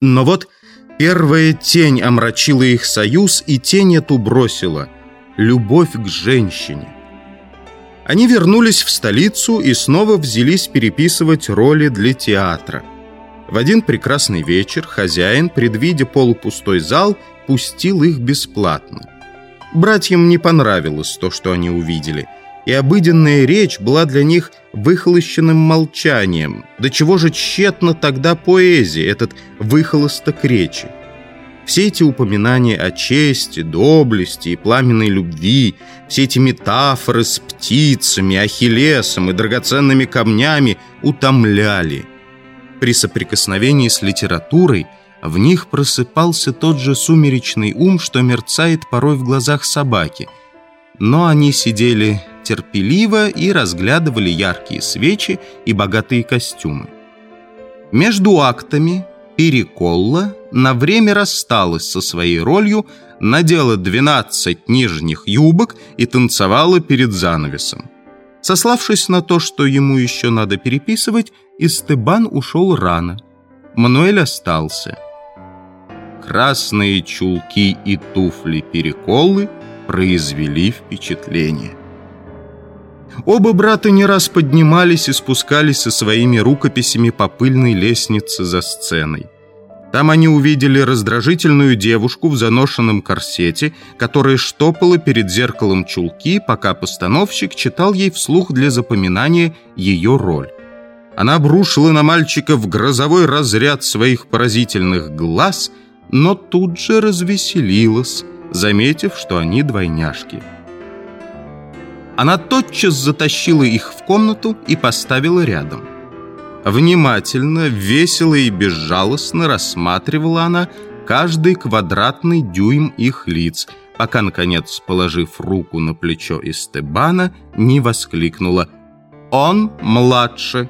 Но вот первая тень омрачила их союз, и тень эту бросила — любовь к женщине. Они вернулись в столицу и снова взялись переписывать роли для театра. В один прекрасный вечер хозяин, предвидя полупустой зал, пустил их бесплатно. Братьям не понравилось то, что они увидели, и обыденная речь была для них выхолощенным молчанием. До чего же тщетно тогда поэзия, этот выхолосток речи? Все эти упоминания о чести, доблести и пламенной любви, все эти метафоры с птицами, ахиллесом и драгоценными камнями утомляли. При соприкосновении с литературой – в них просыпался тот же сумеречный ум, что мерцает порой в глазах собаки. Но они сидели терпеливо и разглядывали яркие свечи и богатые костюмы. Между актами Переколла на время рассталась со своей ролью, надела 12 нижних юбок и танцевала перед занавесом. Сославшись на то, что ему еще надо переписывать, Истебан ушел рано. Мануэль остался – красные чулки и туфли-переколы произвели впечатление. Оба брата не раз поднимались и спускались со своими рукописями по пыльной лестнице за сценой. Там они увидели раздражительную девушку в заношенном корсете, которая штопала перед зеркалом чулки, пока постановщик читал ей вслух для запоминания ее роль. Она обрушила на мальчика в грозовой разряд своих поразительных глаз – но тут же развеселилась, заметив, что они двойняшки. Она тотчас затащила их в комнату и поставила рядом. Внимательно, весело и безжалостно рассматривала она каждый квадратный дюйм их лиц, пока, наконец, положив руку на плечо Истебана, не воскликнула «Он младше!»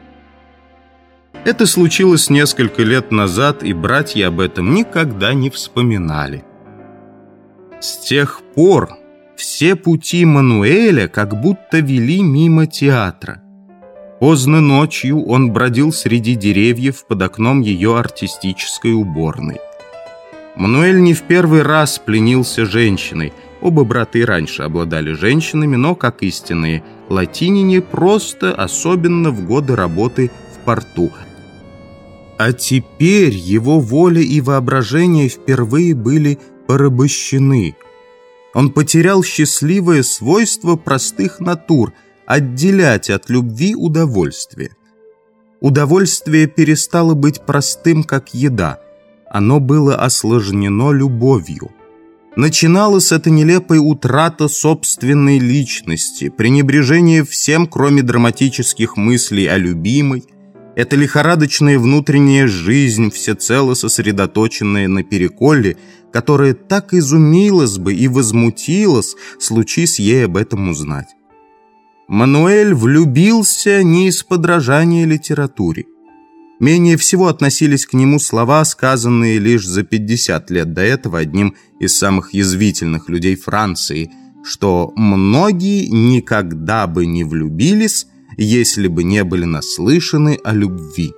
Это случилось несколько лет назад, и братья об этом никогда не вспоминали. С тех пор все пути Мануэля как будто вели мимо театра. Поздно ночью он бродил среди деревьев под окном ее артистической уборной. Мануэль не в первый раз пленился женщиной. Оба брата и раньше обладали женщинами, но, как истинные латинине, просто особенно в годы работы в порту – а теперь его воля и воображение впервые были порабощены. Он потерял счастливое свойство простых натур – отделять от любви удовольствие. Удовольствие перестало быть простым, как еда. Оно было осложнено любовью. Начиналась эта нелепая утрата собственной личности, пренебрежение всем, кроме драматических мыслей о любимой – эта лихорадочная внутренняя жизнь, всецело сосредоточенная на переколе, которая так изумилась бы и возмутилась, случись ей об этом узнать. Мануэль влюбился не из подражания литературе. Менее всего относились к нему слова, сказанные лишь за 50 лет до этого одним из самых язвительных людей Франции, что многие никогда бы не влюбились, если бы не были наслышаны о любви.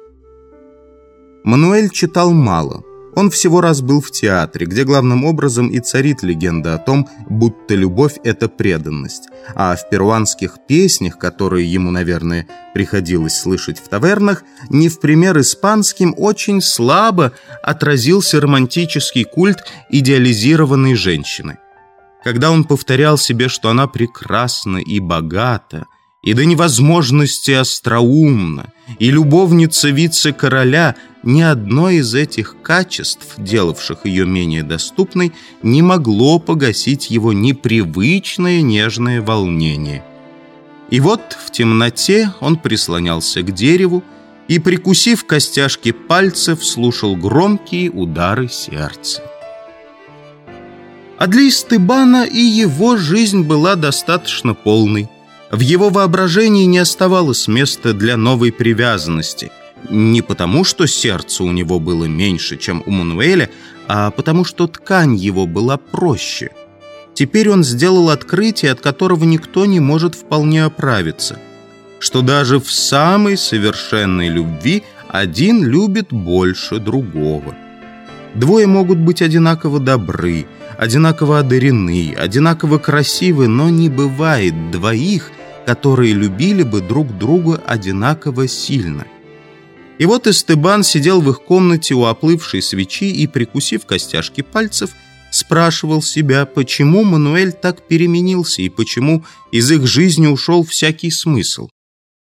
Мануэль читал мало. Он всего раз был в театре, где главным образом и царит легенда о том, будто любовь – это преданность. А в перуанских песнях, которые ему, наверное, приходилось слышать в тавернах, не в пример испанским, очень слабо отразился романтический культ идеализированной женщины. Когда он повторял себе, что она прекрасна и богата – и до невозможности остроумна, и любовница вице-короля, ни одно из этих качеств, делавших ее менее доступной, не могло погасить его непривычное нежное волнение. И вот в темноте он прислонялся к дереву и, прикусив костяшки пальцев, слушал громкие удары сердца. А для Истыбана и его жизнь была достаточно полной. В его воображении не оставалось места для новой привязанности. Не потому, что сердце у него было меньше, чем у Мануэля, а потому, что ткань его была проще. Теперь он сделал открытие, от которого никто не может вполне оправиться. Что даже в самой совершенной любви один любит больше другого. Двое могут быть одинаково добры, одинаково одарены, одинаково красивы, но не бывает двоих, которые любили бы друг друга одинаково сильно. И вот Эстебан сидел в их комнате у оплывшей свечи и, прикусив костяшки пальцев, спрашивал себя, почему Мануэль так переменился и почему из их жизни ушел всякий смысл.